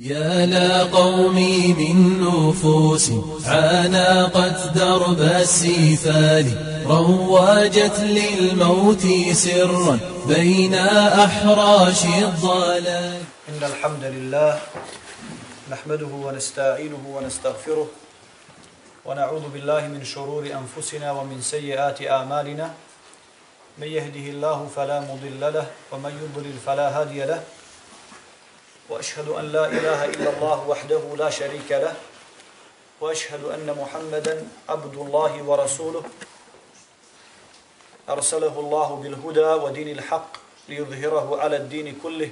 يا لا قومي من نفوس عانقت درب السفال رواجت للموت سرا بين أحراش الضلال. إن الحمد لله نحمده ونستعينه ونستغفره ونعوذ بالله من شرور أنفسنا ومن سيئات أعمالنا. من يهده الله فلا مضل له ومن يضلل فلا هادي له. وأشهد أن لا إله إلا الله وحده لا شريك له وأشهد أن محمدا عبد الله ورسوله. أرسله الله بالهدى ودين الحق ليظهره على الدين كله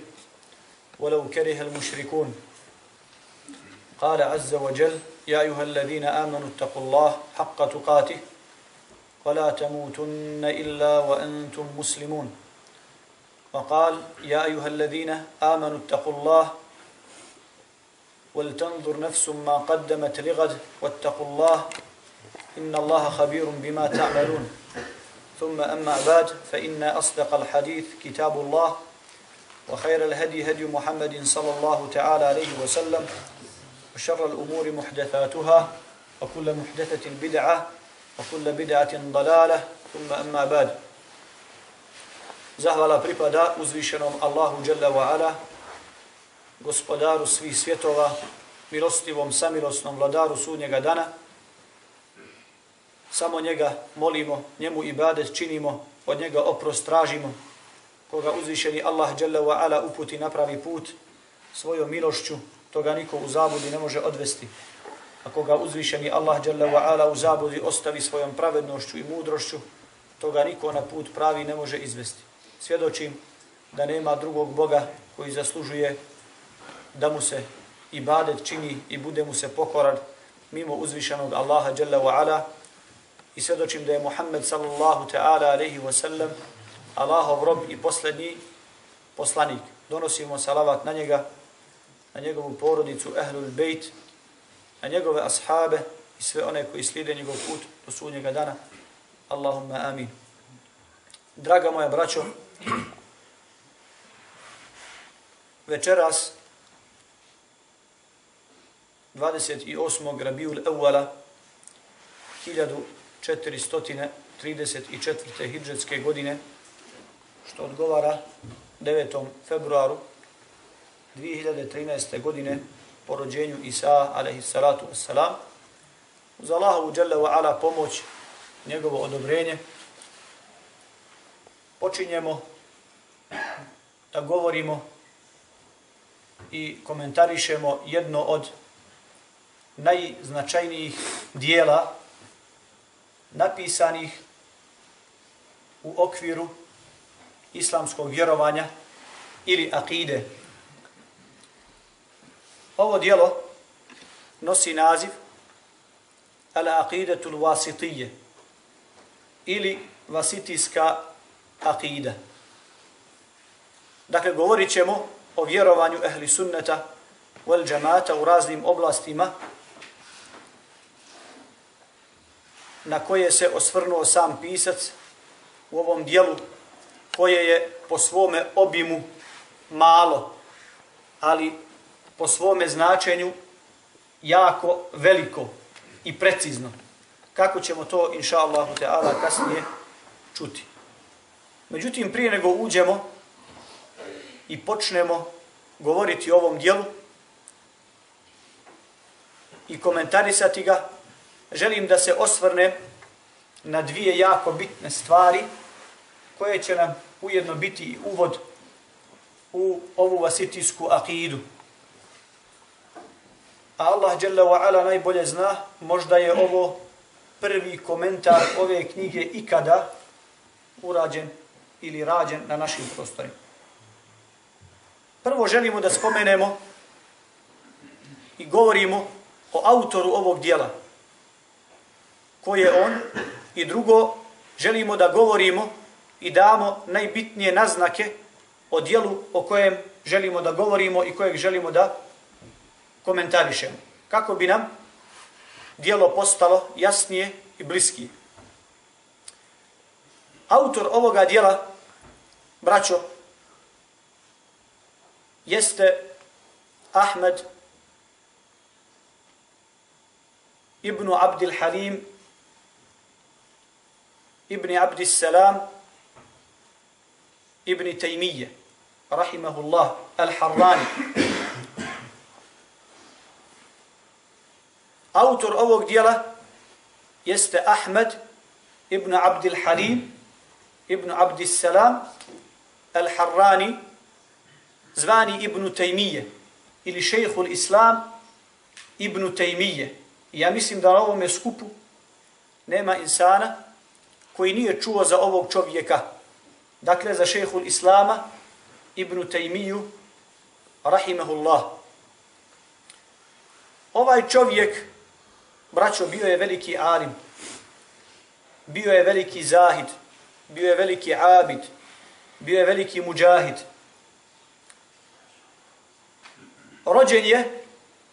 ولو كره المشركون. قال عز وجل يا أيها الذين آمنوا اتقوا الله حق تقاته ولا تموتن إلا وأنتم مسلمون. وقال يا أيها الذين آمنوا اتقوا الله ولتنظر نفس ما قدمت لغد واتقوا الله إن الله خبير بما تعملون. ثم أما بعد فإن أصدق الحديث كتاب الله وخير الهدي هدي محمد صلى الله تعالى عليه وسلم وشر الأمور محدثاتها وكل محدثة بدعة وكل بدعة ضلالة. ثم أما بعد Zahvala pripada uzvišenom Allahu Jalla wa Ala, gospodaru svih svjetova, milostivom, samilosnom vladaru sudnjega dana. Samo njega molimo, njemu ibadet činimo, od njega oprost tražimo. Koga uzvišeni Allah Jalla wa Ala uputi na pravi put svojom milošću, toga niko u zabudi ne može odvesti. A koga uzvišeni Allah Jalla wa Ala u zabudi ostavi svojom pravednošću i mudrošću, toga niko na put pravi ne može izvesti svjedočim da nema drugog Boga koji zaslužuje da mu se ibadet čini i bude mu se pokoran mimo uzvišenog Allaha Jalla wa Ala i svjedočim da je Muhammed sallallahu ta'ala alaihi wa sallam Allahov rob i posljednji poslanik. Donosimo salavat na njega, na njegovu porodicu, ehlul bejt, na njegove ashabe i sve one koji slijede njegov put do sudnjega dana. Allahumma amin. Draga moja braćo, večeras 28. Rabiul Evala 1434. hidžetske godine što odgovara 9. februaru 2013. godine po rođenju Isa alaihi salatu wassalam uz Allahovu jalla wa ala pomoć njegovo odobrenje počinjemo da govorimo i komentarišemo jedno od najznačajnijih dijela napisanih u okviru islamskog vjerovanja ili akide. Ovo dijelo nosi naziv Al-Aqidatul Wasitije ili Vasitijska akida. Dakle, govorit ćemo o vjerovanju ehli sunneta wal džamata u raznim oblastima na koje se osvrnuo sam pisac u ovom dijelu koje je po svome obimu malo, ali po svome značenju jako veliko i precizno. Kako ćemo to, inša Allahu Teala, kasnije čuti. Međutim, prije nego uđemo i počnemo govoriti o ovom dijelu i komentarisati ga, želim da se osvrne na dvije jako bitne stvari koje će nam ujedno biti uvod u ovu vasitijsku akidu. A Allah dželle wa ala najbolje zna, možda je ovo prvi komentar ove knjige ikada urađen ili rađen na našim prostorima. Prvo želimo da spomenemo i govorimo o autoru ovog dijela. Ko je on? I drugo, želimo da govorimo i damo najbitnije naznake o dijelu o kojem želimo da govorimo i kojeg želimo da komentarišemo. Kako bi nam dijelo postalo jasnije i bliskije. Autor ovoga dijela, braćo, jeste Ahmed ibn Abdil Halim ibn Abdil Salam ibn Tejmije rahimahullah al-Harrani Autor ovog dijela jeste Ahmed ibn Abdil Halim mm. Ibn Abdissalam al-Harrani zvani ibn Tejmije, ili šejhul Islam ibn Taymiyyah. Ja mislim da na ovom skupu nema insana koji nije čuo za ovog čovjeka. Dakle, za šejhul Islama ibn Taymiju rahimahullah. Ovaj čovjek, braćo, bio je veliki alim, bio je veliki zahid, bio je veliki abid, bio je veliki muđahid. Rođen je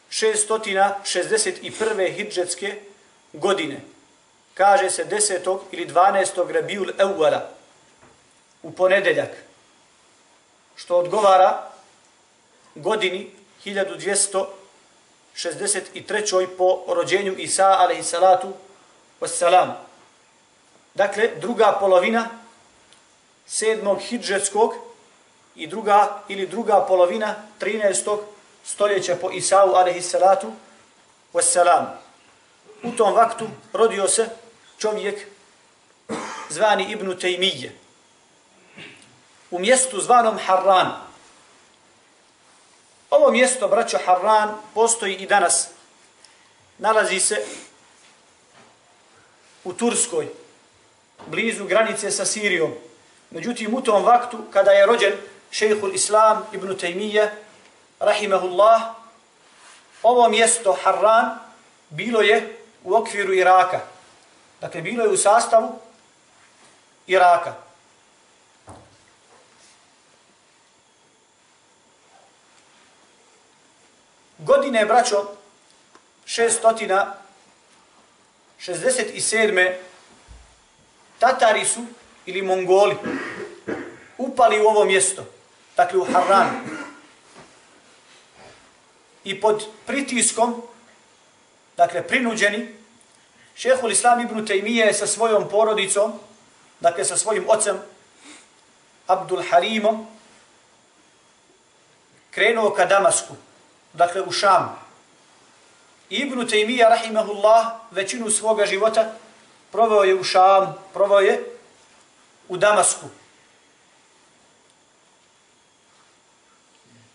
661. hidžetske godine. Kaže se 10. ili 12. Rabiul Evala u ponedeljak. Što odgovara godini 1263. po rođenju Isa alaihissalatu wassalam. Dakle, druga polovina sedmog hidžetskog i druga ili druga polovina 13 stoljeća po Isau alaihissalatu wassalam. U tom vaktu rodio se čovjek zvani Ibn Taymije u mjestu zvanom Harran. Ovo mjesto, braćo Harran, postoji i danas. Nalazi se u Turskoj, blizu granice sa Sirijom. Međutim, u tom vaktu, kada je rođen šejhul Islam Ibn Taymiye, rahimahullah, ovo mjesto Harran bilo je u okviru Iraka. Dakle, bilo je u sastavu Iraka. Godine, braćo, 667. Tatari su, ili Mongoli, upali u ovo mjesto, dakle u Harran i pod pritiskom, dakle prinuđeni, šehhul Islam ibn Taymiye sa svojom porodicom, dakle sa svojim ocem, Abdul Harimom, krenuo ka Damasku, dakle u Šam. Ibn Taymiyyah, rahimahullah, većinu svoga života proveo je u Šam, proveo je u Damasku.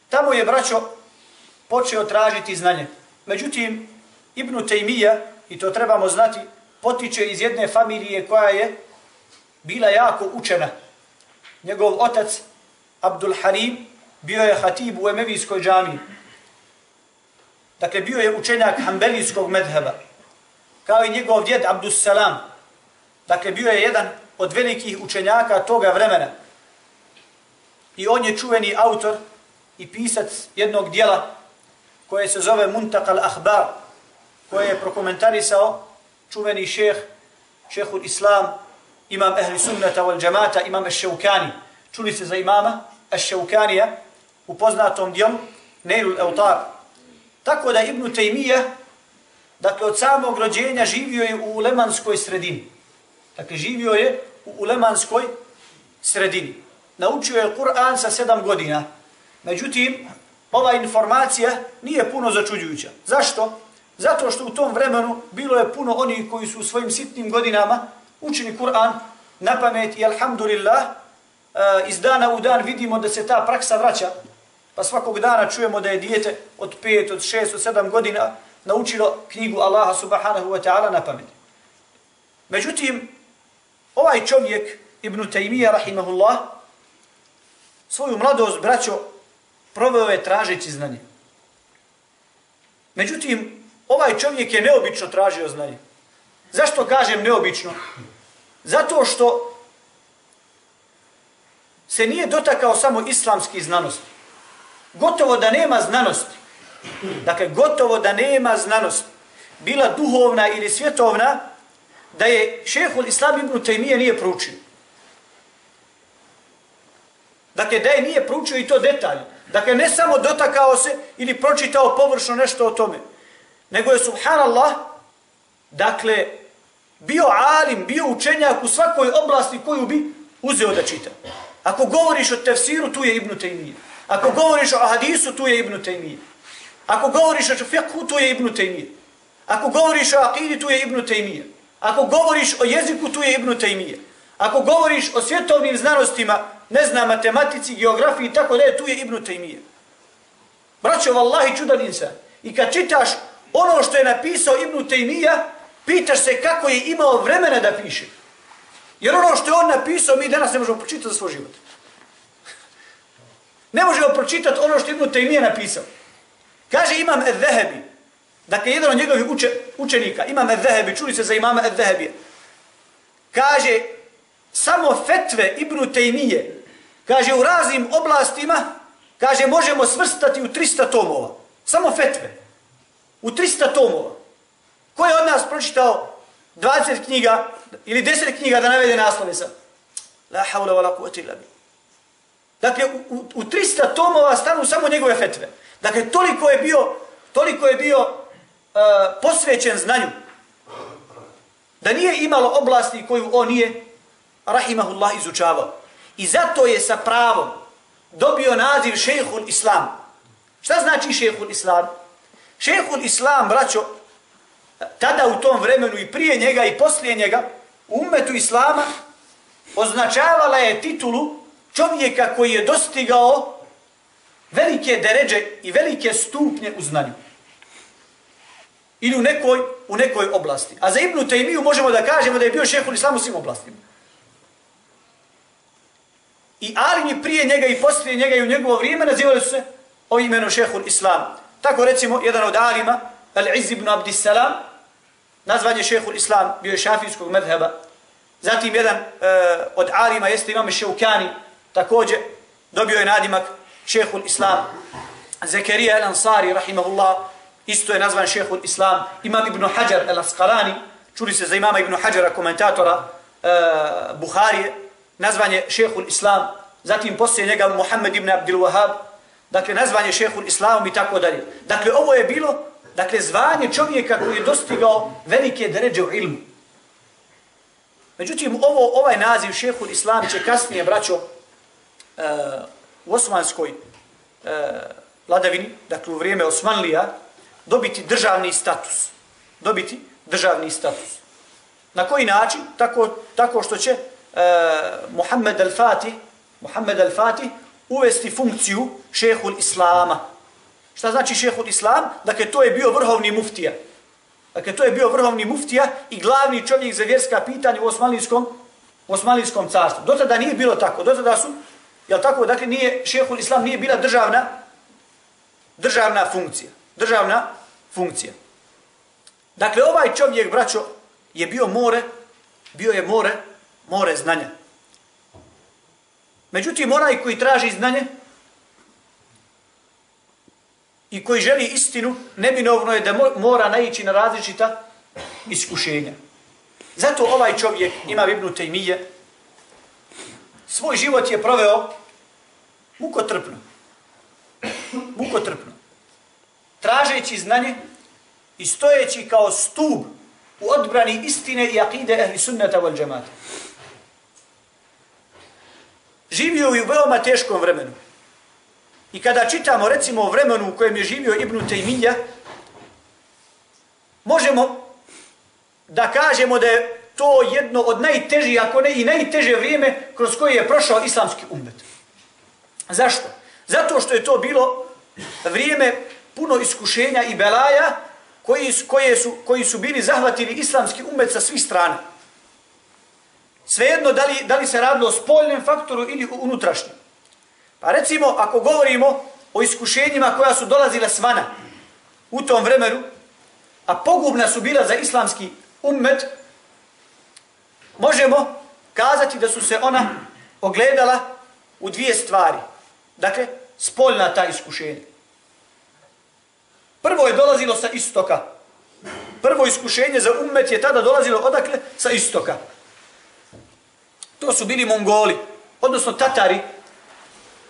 Tamo je, braćo, počeo tražiti znanje. Međutim, Ibn Tejmija, i to trebamo znati, potiče iz jedne familije koja je bila jako učena. Njegov otac, Abdul Halim, bio je hatib u Emevijskoj džami. Dakle, bio je učenjak Hanbelijskog medheba. Kao i njegov djed, Abdus Salam. Dakle, bio je jedan od velikih učenjaka toga vremena. I on je čuveni autor i pisac jednog dijela koje se zove Muntakal Ahbar, koje je prokomentarisao čuveni šeh, šehul Islam, imam ehli sunnata wal džamata, imam Ešeukani. Čuli se za imama Ešeukanija u poznatom dijelu Neilul Eutar. Tako da Ibn Tejmije, dakle od samog rođenja živio je u ulemanskoj sredini. Dakle, živio je u ulemanskoj sredini. Naučio je Kur'an sa sedam godina. Međutim, ova informacija nije puno začuđujuća. Zašto? Zato što u tom vremenu bilo je puno onih koji su u svojim sitnim godinama učili Kur'an na pamet i alhamdulillah e, iz dana u dan vidimo da se ta praksa vraća. Pa svakog dana čujemo da je dijete od 5, od 6, od 7 godina naučilo knjigu Allaha subhanahu wa ta'ala na pamet. Međutim, ovaj čovjek, Ibn Taymiyyah rahimahullah, svoju mladost braćo proveo je tražeći znanje. Međutim, ovaj čovjek je neobično tražio znanje. Zašto kažem neobično? Zato što se nije dotakao samo islamski znanosti. Gotovo da nema znanosti. Dakle, gotovo da nema znanosti. Bila duhovna ili svjetovna, da je šehol Islam ibn Taymiye nije proučio. Dakle, da je nije proučio i to detalj. Dakle, ne samo dotakao se ili pročitao površno nešto o tome, nego je, subhanallah, dakle, bio alim, bio učenjak u svakoj oblasti koju bi uzeo da čita. Ako govoriš o tefsiru, tu je Ibn Taymiyyah. Ako govoriš o hadisu, tu je Ibn Taymiyyah. Ako govoriš o fiqhu, tu je Ibn Taymiyyah. Ako govoriš o akidi, tu je Ibn Taymiyyah. Ako govoriš o jeziku, tu je Ibn Tejmije. Ako govoriš o svjetovnim znanostima, ne znam, matematici, geografiji i tako da tu je Ibn Tejmije. Braćo, vallahi, čudan insan. I kad čitaš ono što je napisao Ibn Tejmija, pitaš se kako je imao vremena da piše. Jer ono što je on napisao, mi danas ne možemo pročitati za svoj život. Ne možemo pročitati ono što je Ibn Taymiyyah napisao. Kaže imam Ed-Zahebi, dakle jedan od njegovih uče, učenika, imam Ed-Zahebi, čuli se za imama Ed-Zahebija. Kaže, samo fetve Ibnu Tejmije, kaže u raznim oblastima, kaže možemo svrstati u 300 tomova. Samo fetve. U 300 tomova. Ko je od nas pročitao 20 knjiga ili 10 knjiga da navede naslove sa? La haula wa la quwwata illa billah. Dakle, u, u, u 300 tomova stanu samo njegove fetve. Dakle, toliko je bio, toliko je bio posvećen znanju. Da nije imalo oblasti koju on nije, rahimahullah, izučavao. I zato je sa pravom dobio naziv šehhul islam. Šta znači šehhul islam? Šehhul islam, braćo, tada u tom vremenu i prije njega i poslije njega, umetu islama, označavala je titulu čovjeka koji je dostigao velike deređe i velike stupnje u znanju. Ili u nekoj, u nekoj oblasti. A za Ibnu Tejmiju možemo da kažemo da je bio šehul islam u svim oblastima. I alimi prije njega i poslije njega i u njegovo vrijeme nazivali su se ovim imenom šehul islam. Tako recimo, jedan od alima, Al-Izz ibn Abdissalam, nazvan je šehul islam, bio je šafijskog medheba. Zatim jedan uh, od alima jeste imam Šeukani, također dobio je nadimak šehul islam. Zekerija el-Ansari, rahimahullah, isto je nazvan šehhul islam. Imam ibn Hajar el-Asqalani, čuli se za imama ibn Hajara, komentatora e, Buharije, nazvan je šehhul islam. Zatim poslije njega Muhammed ibn Abdul Wahab, dakle nazvan je šehhul islam i tako dalje. Dakle, ovo je bilo dakle, zvanje čovjeka koji je dostigao velike deređe u ilmu. Međutim, ovo, ovaj naziv šehhul islam će kasnije, braćo, uh, u osmanskoj uh, vladavini, dakle u vrijeme Osmanlija, dobiti državni status. Dobiti državni status. Na koji način? Tako, tako što će uh, Muhammed al-Fatih Muhammed al-Fatih uvesti funkciju šehhul islama. Šta znači šehhul islam? Dakle, to je bio vrhovni muftija. Dakle, to je bio vrhovni muftija i glavni čovjek za vjerska pitanja u Osmanlijskom, u Osmanlijskom carstvu. Do tada nije bilo tako. Do tada su Jel tako? Dakle, nije, šehhul islam nije bila državna, državna funkcija. Državna funkcija. Dakle, ovaj čovjek, braćo, je bio more, bio je more, more znanja. Međutim, onaj koji traži znanje i koji želi istinu, neminovno je da mora naići na različita iskušenja. Zato ovaj čovjek, ima Ibnu Tejmije, svoj život je proveo mukotrpno. Mukotrpno. Tražeći znanje i stojeći kao stub u odbrani istine i akide ehli sunnata wal džemata. Živio je u veoma teškom vremenu. I kada čitamo recimo o vremenu u kojem je živio Ibn Taymiyyah, možemo da kažemo da je to jedno od najtežih, ako ne i najteže vrijeme kroz koje je prošao islamski umet. Zašto? Zato što je to bilo vrijeme puno iskušenja i belaja koji, koje su, koji su bili zahvatili islamski umet sa svih strana. Svejedno da li, da li se radilo o spoljnom faktoru ili unutrašnjem. Pa recimo, ako govorimo o iskušenjima koja su dolazile svana u tom vremenu, a pogubna su bila za islamski ummet, možemo kazati da su se ona ogledala u dvije stvari. Dakle, spoljna ta iskušenja. Prvo je dolazilo sa istoka. Prvo iskušenje za ummet je tada dolazilo odakle? Sa istoka. To su bili Mongoli, odnosno Tatari,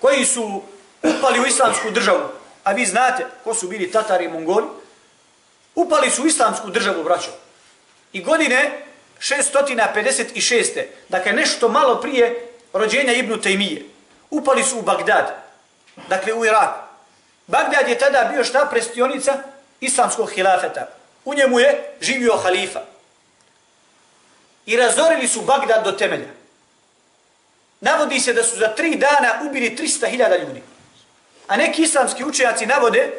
koji su upali u islamsku državu. A vi znate ko su bili Tatari i Mongoli? Upali su u islamsku državu, braćo. i godine 656. Dakle, nešto malo prije rođenja Ibnu Tejmije. Upali su u Bagdad, dakle u Irak. Bagdad je tada bio šta prestionica islamskog hilafeta. U njemu je živio halifa. I razorili su Bagdad do temelja. Navodi se da su za tri dana ubili 300.000 ljudi. A neki islamski učenjaci navode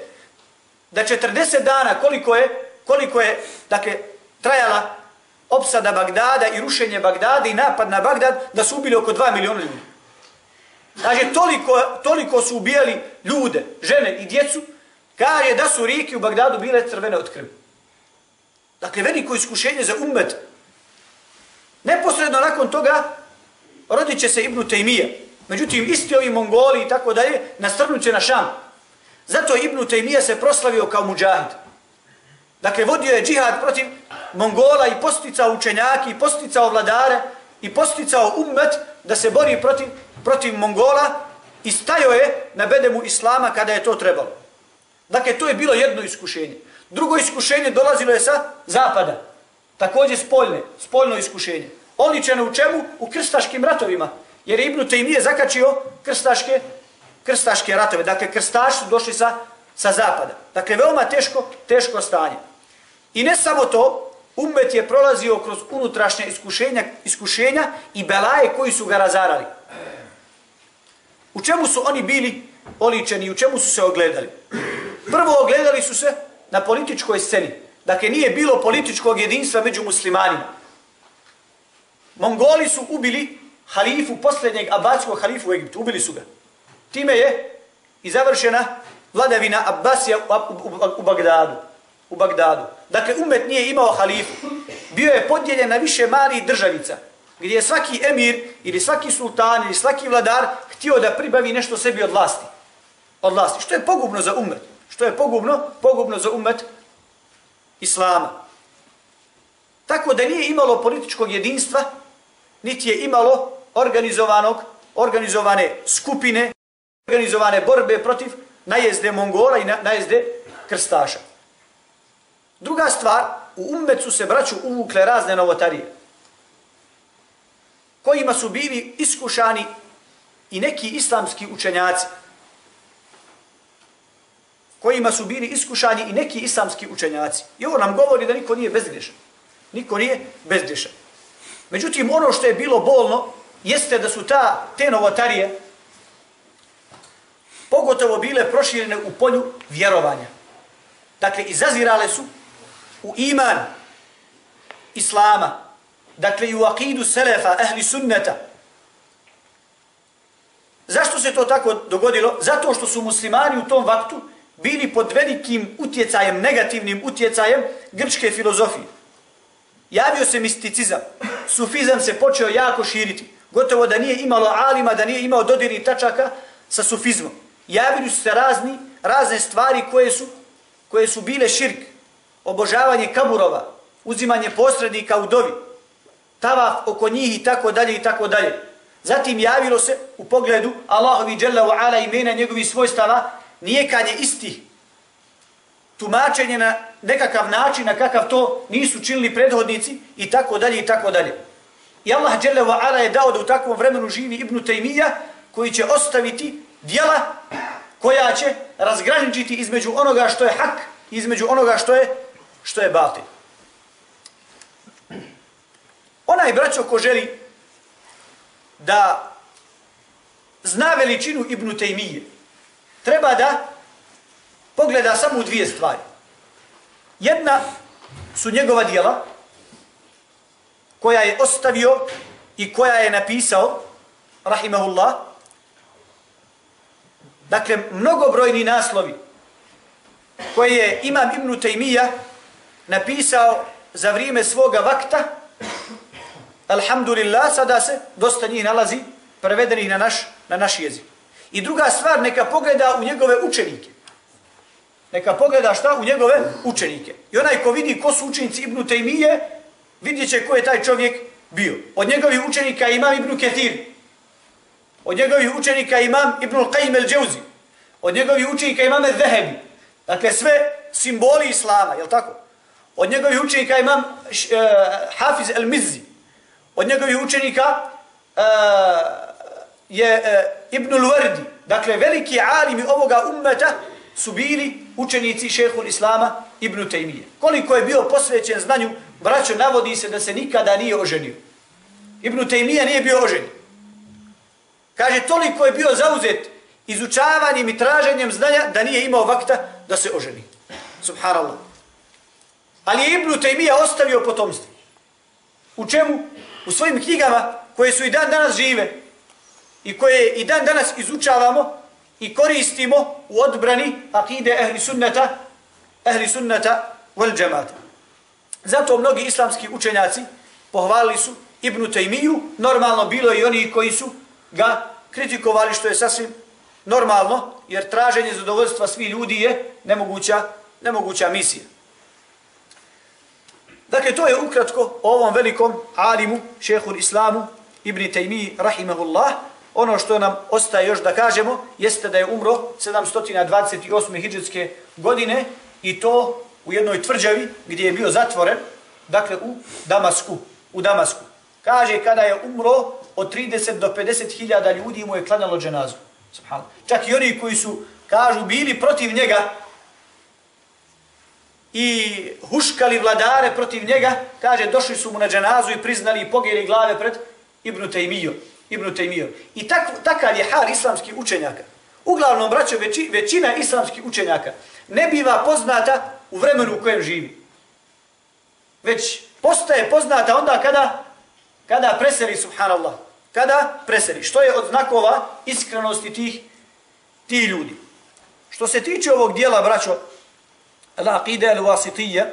da 40 dana koliko je, koliko je dakle, trajala opsada Bagdada i rušenje Bagdada i napad na Bagdad, da su ubili oko 2 miliona ljudi. Kaže, toliko, toliko su ubijali ljude, žene i djecu, kaže da su rijeke u Bagdadu bile crvene od krvi. Dakle, veliko iskušenje za umet. Neposredno nakon toga rodit će se Ibnu Tejmije. Međutim, isti ovi Mongoli i tako dalje nastrnut će na Šam. Zato Ibnu Tejmije se proslavio kao muđahid. Dakle, vodio je džihad protiv Mongola i posticao učenjaki, i posticao vladare, i posticao ummet da se bori protiv, protiv Mongola i stajao je na bedemu Islama kada je to trebalo. Dakle, to je bilo jedno iskušenje. Drugo iskušenje dolazilo je sa zapada. Također spoljne, spoljno iskušenje. Oličeno u čemu? U krstaškim ratovima. Jer Ibnu Tejmije zakačio krstaške, krstaške ratove. Dakle, krstaši su došli sa, sa zapada. Dakle, veoma teško, teško stanje. I ne samo to, Ummet je prolazio kroz unutrašnje iskušenja, iskušenja i belaje koji su ga razarali. U čemu su oni bili oličeni, i u čemu su se ogledali? Prvo ogledali su se na političkoj sceni. Dakle, nije bilo političkog jedinstva među muslimanima. Mongoli su ubili halifu, posljednjeg abatskog halifu u Egiptu. Ubili su ga. Time je i završena vladavina Abbasija u, u, u, u Bagdadu u Bagdadu. Dakle, umet nije imao halifu. Bio je podijeljen na više malih državica, gdje je svaki emir ili svaki sultan ili svaki vladar htio da pribavi nešto sebi od vlasti. Od vlasti. Što je pogubno za umet? Što je pogubno? Pogubno za umet Islama. Tako da nije imalo političkog jedinstva, niti je imalo organizovanog, organizovane skupine, organizovane borbe protiv najezde Mongola i najezde krstaša. Druga stvar, u ummetu se braću uvukle razne novotarije, kojima su bili iskušani i neki islamski učenjaci, kojima su bili iskušani i neki islamski učenjaci. I ovo nam govori da niko nije bezgrešan. Niko nije bezgrešan. Međutim, ono što je bilo bolno, jeste da su ta, te novotarije pogotovo bile proširene u polju vjerovanja. Dakle, izazirale su u iman islama, dakle i u akidu selefa, ehli sunneta. Zašto se to tako dogodilo? Zato što su muslimani u tom vaktu bili pod velikim utjecajem, negativnim utjecajem grčke filozofije. Javio se misticizam, sufizam se počeo jako širiti. Gotovo da nije imalo alima, da nije imao dodirnih tačaka sa sufizmom. Javili su se razni, razne stvari koje su, koje su bile širk, obožavanje kaburova, uzimanje posrednika u dovi, tavaf oko njih i tako dalje i tako dalje. Zatim javilo se u pogledu Allahovi dželle ve ala imena njegovi svojstava nijekanje istih tumačenje na nekakav način na kakav to nisu činili prethodnici i tako dalje i tako dalje. I Allah dželle ve ala je dao da u takvom vremenu živi Ibn Taymija koji će ostaviti djela koja će razgraničiti između onoga što je hak između onoga što je što je batil. Onaj braćo ko želi da zna veličinu Ibnu Tejmije, treba da pogleda samo u dvije stvari. Jedna su njegova dijela, koja je ostavio i koja je napisao, rahimahullah, dakle, mnogobrojni naslovi koje je Imam Ibn Tejmija napisao za vrijeme svoga vakta, alhamdulillah, sada se dosta njih nalazi prevedenih na naš, na naš jezik. I druga stvar, neka pogleda u njegove učenike. Neka pogleda šta u njegove učenike. I onaj ko vidi ko su učenici Ibn Taymije, vidjet će ko je taj čovjek bio. Od njegovih učenika imam Ibn Ketir. Od njegovih učenika imam Ibn Qajim el-Džewzi. Od njegovih učenika imam El-Zahebi. Dakle, sve simboli Islama, je tako? Od njegovih učenika imam uh, Hafiz el-Mizzi. Od njegovih učenika uh, je e, uh, Ibn al-Wardi. Dakle, veliki alimi ovoga ummeta su bili učenici šehhul Islama Ibn Taymiye. Koliko je bio posvećen znanju, braćo, navodi se da se nikada nije oženio. Ibn Taymiye nije bio oženio. Kaže, toliko je bio zauzet izučavanjem i traženjem znanja da nije imao vakta da se oženi. Subhanallah. Ali je Ibn Tejmija ostavio potomstvo. U čemu? U svojim knjigama koje su i dan danas žive i koje i dan danas izučavamo i koristimo u odbrani akide ehli sunnata, ehli sunnata wal džemata. Zato mnogi islamski učenjaci pohvalili su Ibnu Tejmiju, normalno bilo i oni koji su ga kritikovali što je sasvim normalno, jer traženje zadovoljstva svih ljudi je nemoguća, nemoguća misija. Dakle, to je ukratko o ovom velikom alimu, šehhul islamu, Ibn Taymi, rahimahullah. Ono što nam ostaje još da kažemo, jeste da je umro 728. hijđetske godine i to u jednoj tvrđavi gdje je bio zatvoren, dakle u Damasku. U Damasku. Kaže, kada je umro, od 30 do 50 hiljada ljudi mu je klanjalo dženazu. Čak i oni koji su, kažu, bili protiv njega i huškali vladare protiv njega, kaže, došli su mu na dženazu i priznali i pogijeli glave pred Ibnu Tejmijom. Ibnu Tejmijom. I tak, takav je hal islamskih učenjaka. Uglavnom, braćo, veći, većina islamskih učenjaka ne biva poznata u vremenu u kojem živi. Već postaje poznata onda kada, kada preseli, subhanallah, kada preseli. Što je od znakova iskrenosti tih, tih ljudi. Što se tiče ovog dijela, braćo, al-aqida al-wasitije,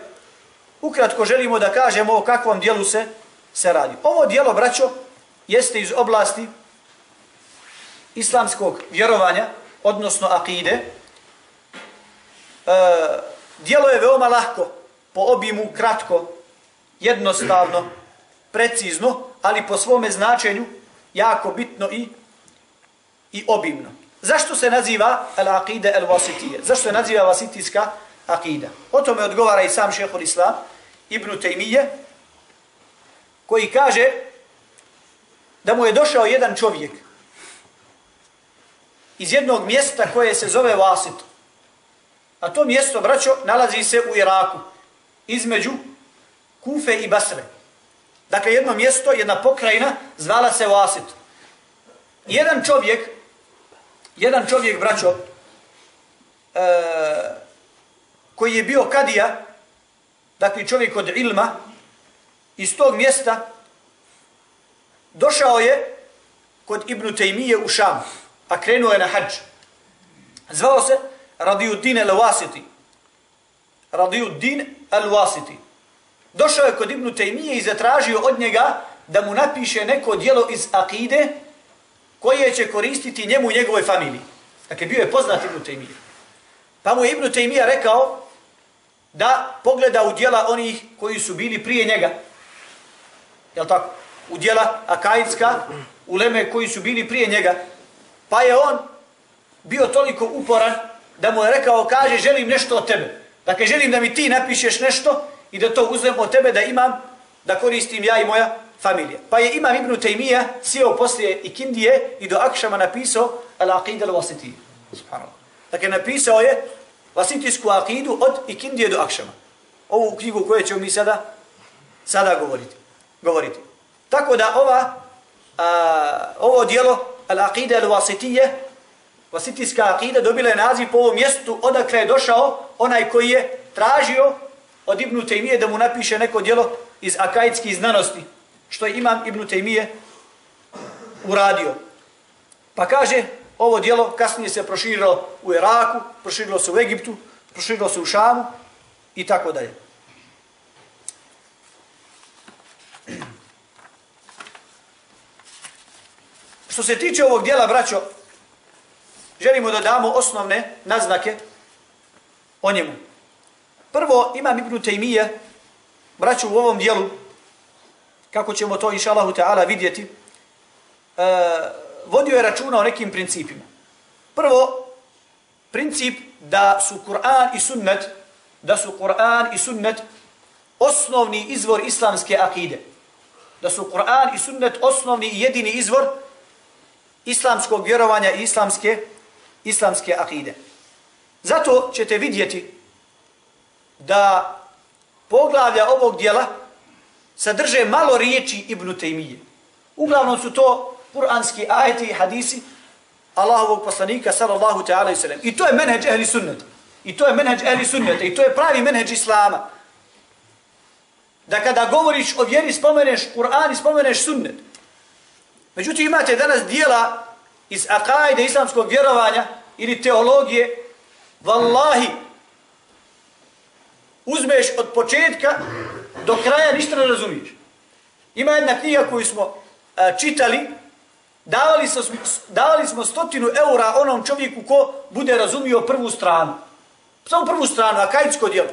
ukratko želimo da kažemo o kakvom dijelu se, se radi. Ovo dijelo, braćo, jeste iz oblasti islamskog vjerovanja, odnosno akide. E, dijelo je veoma lahko, po obimu kratko, jednostavno, precizno, ali po svome značenju jako bitno i i obimno. Zašto se naziva al-aqida al-wasitije? Zašto se naziva vasitijska akida? O tome odgovara i sam šehhul islam Ibn Taymiye, koji kaže da mu je došao jedan čovjek iz jednog mjesta koje se zove Vasit. A to mjesto, braćo, nalazi se u Iraku, između Kufe i Basre. Dakle, jedno mjesto, jedna pokrajina, zvala se Vasit. Jedan čovjek, jedan čovjek, braćo, e, koji je bio kadija, dakle čovjek od ilma, iz tog mjesta, došao je kod Ibnu Tejmije u Šam, a krenuo je na hađ. Zvao se Radiuddin al-Wasiti. Radiuddin al-Wasiti. Došao je kod Ibnu Tejmije i zatražio od njega da mu napiše neko dijelo iz akide koje će koristiti njemu i njegovoj familiji. Dakle, bio je poznat Ibnu Tejmije. Pa mu je Ibnu Tejmija rekao da pogleda u dijela onih koji su bili prije njega. Jel tako? U dijela Akajitska, u Leme koji su bili prije njega. Pa je on bio toliko uporan da mu je rekao, kaže, želim nešto od tebe. Dakle, želim da mi ti napišeš nešto i da to uzmem od tebe da imam, da koristim ja i moja familija. Pa je imam Ibn Taymiya sjeo poslije Ikindije i do Akšama napisao Al-Aqid al-Wasiti. Dakle, napisao je Vasitijsku akidu od Ikindije do Akšama. Ovu knjigu koju ćemo mi sada sada govoriti. govoriti. Tako da ova a, ovo dijelo Al-Aqid al-vasitije, Vasitijska akida dobila je naziv po ovom mjestu odakle je došao onaj koji je tražio od Ibnu Tejmije da mu napiše neko dijelo iz akajitskih znanosti, što je imam Ibnu Tejmije uradio. Pa kaže, ovo dijelo kasnije se proširilo u Iraku, proširilo se u Egiptu, proširilo se u Šamu i tako dalje. Što se tiče ovog dijela, braćo, želimo da damo osnovne naznake o njemu. Prvo, imam Ibnu Tejmije, braću u ovom dijelu, kako ćemo to, inša Allahu ta'ala, vidjeti, uh, vodio je računa o nekim principima. Prvo, princip da su Kur'an i sunnet, da su Kur'an i sunnet osnovni izvor islamske akide. Da su Kur'an i sunnet osnovni i jedini izvor islamskog vjerovanja i islamske, islamske akide. Zato ćete vidjeti da poglavlja ovog dijela sadrže malo riječi Ibn Tejmije. Uglavnom su to kuranski ajeti i hadisi Allahovog poslanika sallallahu ta'ala i sallam. I to je menheđ ehli sunneta. I to je menheđ ehli sunneta. I to je pravi menheđ islama. Da kada govoriš o vjeri spomeneš Kur'an i spomeneš sunnet. Međutim imate danas dijela iz akajde islamskog vjerovanja ili teologije Wallahi uzmeš od početka do kraja ništa ne razumiješ. Ima jedna knjiga koju smo a, čitali, davali, smo, davali smo stotinu eura onom čovjeku ko bude razumio prvu stranu. Samo prvu stranu, akajitsko djelo.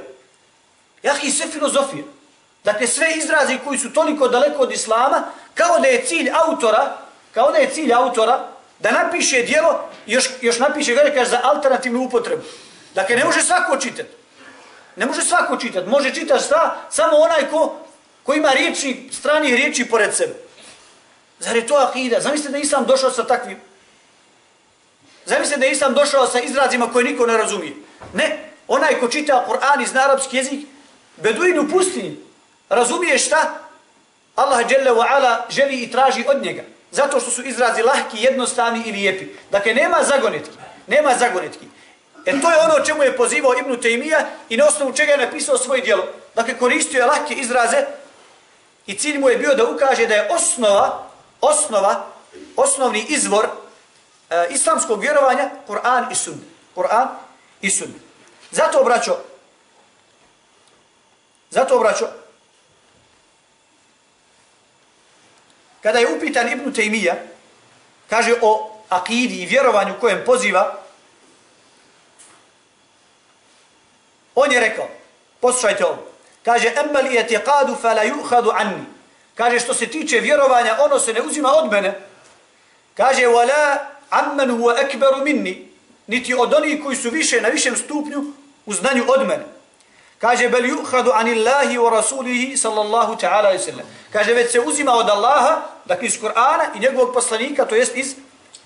Jahi, sve filozofije. Dakle, sve izrazi koji su toliko daleko od islama, kao da je cilj autora, kao da je cilj autora, da napiše djelo, još, još napiše, ga kaže, za alternativnu upotrebu. Dakle, ne može svako čitati. Ne može svako čitati. Može čitati šta? Samo onaj ko, ko ima riječi, strani riječi pored sebe. Zar je to akida? Zamislite da Islam došao sa takvim. Zamislite da Islam došao sa izrazima koje niko ne razumije. Ne. Onaj ko čita Kur'an iz arapski jezik, beduin u pustinji, razumije šta? Allah dželle ve ala želi i traži od njega. Zato što su izrazi lahki, jednostavni i lijepi. Dakle, nema zagonetki. Nema zagonetki. E to je ono čemu je pozivao Ibn Tejmija i na osnovu čega je napisao svoje dijelo. Dakle, koristio je lahke izraze i cilj mu je bio da ukaže da je osnova, osnova, osnovni izvor e, islamskog vjerovanja Kur'an i Sunnet. Kur'an i Sunnet. Zato obraćo, zato obraćo, kada je upitan Ibn Taymija, kaže o akidi i vjerovanju kojem poziva, On je rekao, poslušajte ovo, kaže, emma li etiqadu fa la yuhadu anni. Kaže, što se tiče vjerovanja, ono se ne uzima od mene. Kaže, wala amman huwa akbaru minni. Niti od onih koji su više, na višem stupnju, u znanju od mene. Kaže, bel yuhadu anillahi wa rasulihi sallallahu ta'ala i sallam. Kaže, već se uzima od Allaha, dakle iz Kur'ana i njegovog poslanika, to jest iz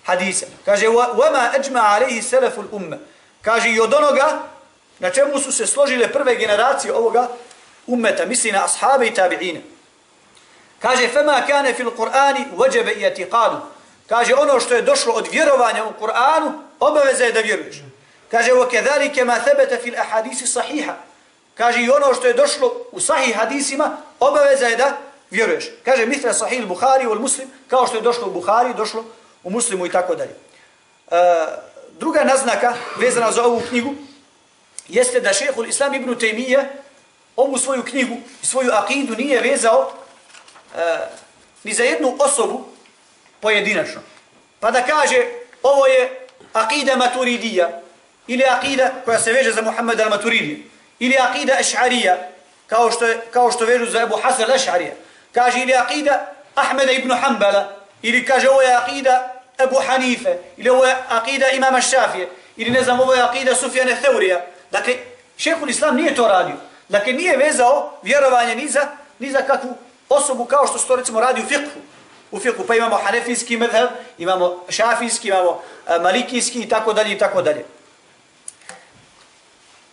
hadisa. Kaže, wa ma ajma alaihi salaful umma. Kaže, i od onoga Na čemu su se složile prve generacije ovoga ummeta, misli na ashabe i tabi'ine. Kaže, fema kane fil Kur'ani vađebe i atiqadu. Kaže, ono što je došlo od vjerovanja u Kur'anu, obaveza je da vjeruješ. Kaže, wa kedalike ma thebete fil ahadisi sahiha. Kaže, i ono što je došlo u sahih hadisima, obaveza je da vjeruješ. Kaže, mitra sahih Buhari ili muslim, kao što je došlo u Buhari, došlo u muslimu i tako dalje. E, druga naznaka vezana za ovu knjigu, jeste da šehhul Islam ibn Taymiyyah ovu svoju knjigu i svoju akidu nije vezao Eh, ni za jednu osobu pojedinačno. Pa da kaže ovo je akida maturidija ili akida koja se veže za Muhammed al-Maturidija ili akida Eš'arija kao što, je, kao što vežu za Ebu Hasan al-Eš'arija. Kaže ili akida Ahmeda ibn Hanbala ili kaže ovo je akida Ebu Hanife ili ovo je akida imama Šafije ili ne znam ovo je akida Sufjane Theurija Dakle, šehhul islam nije to radio. Dakle, nije vezao vjerovanje ni za, ni za kakvu osobu kao što se to recimo radi u fiqhu. U fiqhu pa imamo hanefijski medheb, imamo šafijski, imamo e, malikijski i tako dalje i tako dalje.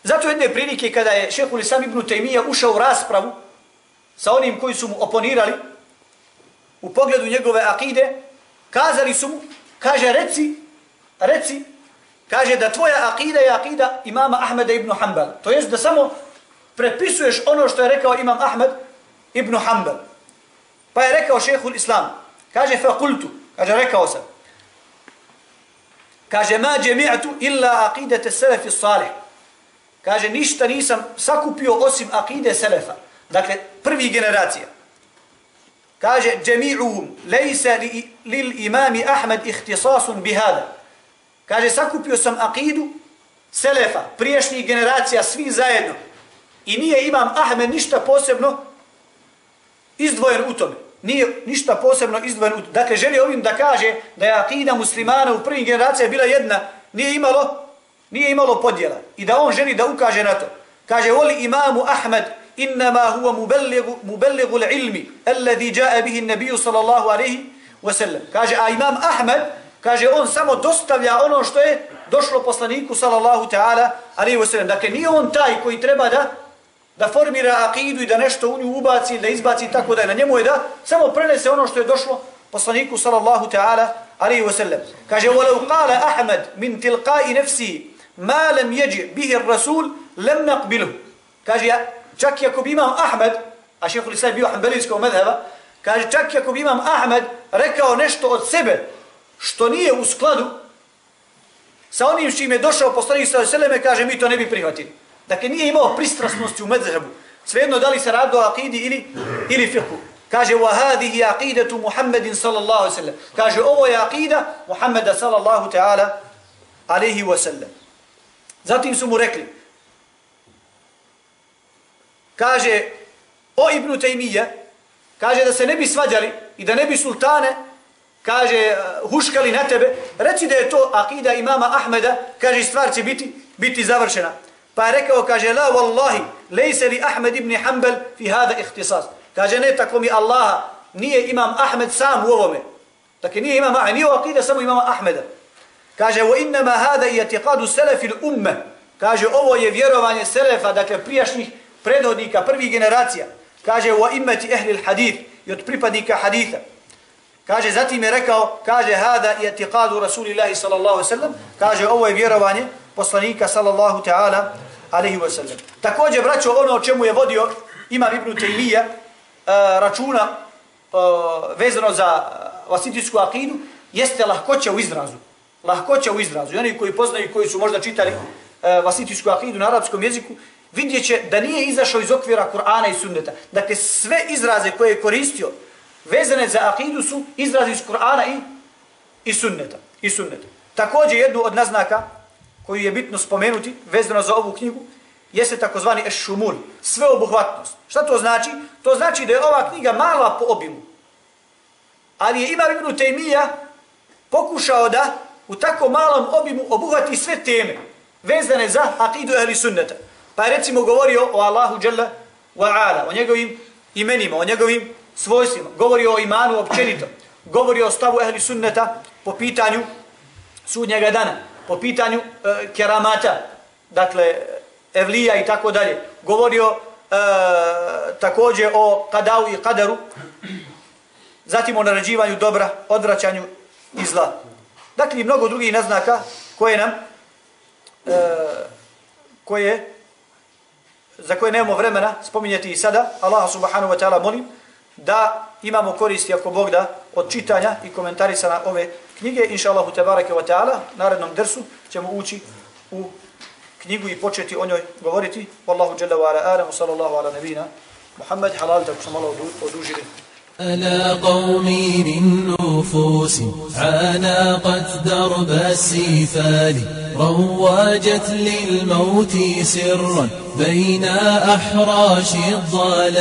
Zato jedne prilike kada je šehhul islam ibn Taymiya ušao u raspravu sa onim koji su mu oponirali u pogledu njegove akide, kazali su mu, kaže, reci, reci, kaže da tvoja akida je akida imama Ahmeda ibn Hanbal. To jest da samo prepisuješ ono što je rekao imam Ahmed ibn Hanbal. Pa je rekao šehhul Islam. Kaže fa kultu. Kaže rekao sam. Kaže ma džemi'atu illa akidete selefi salih. Kaže ništa nisam sakupio osim akide selefa. Dakle prvi generacija. Kaže džemi'uhum lejse li, lil imami Ahmed ihtisasun bihada. Kaže, sakupio sam akidu Selefa, priješnjih generacija, svi zajedno. I nije imam Ahmed ništa posebno izdvojen u tome. Nije ništa posebno izdvojen u tome. Dakle, želi ovim da kaže da je akida muslimana u prvim generacijama bila jedna, nije imalo, nije imalo podjela. I da on želi da ukaže na to. Kaže, voli imamu Ahmed, innama huwa mubelligu l'ilmi, alladhi jae bihi nabiju sallallahu alaihi wasallam. Kaže, a imam Ahmed, kaže, on samo dostavlja ono što je došlo poslaniku sallallahu ta'ala alaihi wasallam. Dakle, nije on taj koji treba da da formira akidu i da nešto u nju ubaci, da izbaci tako da je na njemu je da samo prenese ono što je došlo poslaniku sallallahu ta'ala alaihi wa sallam. Kaže, وَلَوْ قَالَ أَحْمَدْ مِنْ تِلْقَاءِ نَفْسِهِ مَا لَمْ يَجِ بِهِ الرَّسُولِ لَمْ نَقْبِلُهُ Kaže, ja, čak i ako bi imam Ahmed, a šehhul Islam bio hanbelijskog medheba, kaže, čak i ako bi imam Ahmed rekao nešto od sebe, što nije u skladu sa onim što im je došao poslanik sallallahu alaihi wa sallam, kaže, mi to ne bi prihvatili. Dakle, nije imao pristrasnosti u medhebu. Svejedno da li se radi o akidi ili, ili fiqhu. Kaže, wa hadihi aqidatu Muhammedin sallallahu alaihi wa sallam. Kaže, ovo je akida Muhammeda sallallahu ta'ala alaihi wa sallam. Zatim su mu rekli, kaže, o Ibnu Taymiye, kaže da se ne bi svađali i da ne bi sultane, kaže, huškali na tebe, reci da je to akida imama Ahmeda, kaže, stvar će biti, biti završena. Pa je rekao, kaže, la wallahi, lejse li Ahmed ibn Hanbal fi hada ihtisas. Kaže, ne, tako mi Allaha, nije imam Ahmed sam u ovome. Dakle, nije imam Ahmed, nije u akide samo imama Ahmeda. Kaže, wa innama hada i atiqadu selefil umme. Kaže, ovo je vjerovanje selefa, dakle, prijašnjih predhodnika, prvih generacija. Kaže, wa immeti ehlil hadith i od pripadnika haditha. Kaže, zatim je rekao, kaže, hada i atiqadu Rasulillahi sallallahu sallam. Kaže, ovo je vjerovanje poslanika sallallahu ta'ala alaihi wa sallam. Također, braćo, ono o čemu je vodio Imam Ibn Taymiye eh, računa eh, vezano za eh, vasitijsku akidu, jeste lahkoća u izrazu. Lahkoća u izrazu. I oni koji poznaju, koji su možda čitali uh, vasitijsku akidu na arapskom jeziku, vidjet će da nije izašao iz okvira Kur'ana i sunneta. Dakle, sve izraze koje je koristio vezane za akidu su izrazi iz Kur'ana i, i sunneta. I sunneta. Također, jednu od naznaka koju je bitno spomenuti vezano za ovu knjigu, jeste takozvani ešumul, sveobuhvatnost. Šta to znači? To znači da je ova knjiga mala po obimu. Ali je Imam Ibn Taymiya pokušao da u tako malom obimu obuhvati sve teme vezane za akidu ehli sunneta. Pa je recimo govorio o Allahu Jalla wa ala, o njegovim imenima, o njegovim svojstvima. Govorio o imanu općenito. Govorio o stavu ehli sunneta po pitanju sudnjega dana po pitanju e, keramata, dakle, evlija i tako dalje. Govorio e, također o kadau i kadaru, zatim o narađivanju dobra, odvraćanju i zla. Dakle, i mnogo drugih naznaka koje nam, e, koje, za koje nemamo vremena spominjati i sada, Allah subhanahu wa ta'ala molim, da imamo koristi ako Bog da od čitanja i komentarisana ove knjige. Inša Allahu tebareke wa ta'ala, narednom drsu ćemo ući u knjigu i početi o njoj govoriti. Wallahu jalla wa ala alamu, sallallahu ala nabina. Muhammed, halal, tako sam malo odužili. ألا قومي من نفوس عانقت درب السفال رواجت للموت سرا بين أحراش الضلال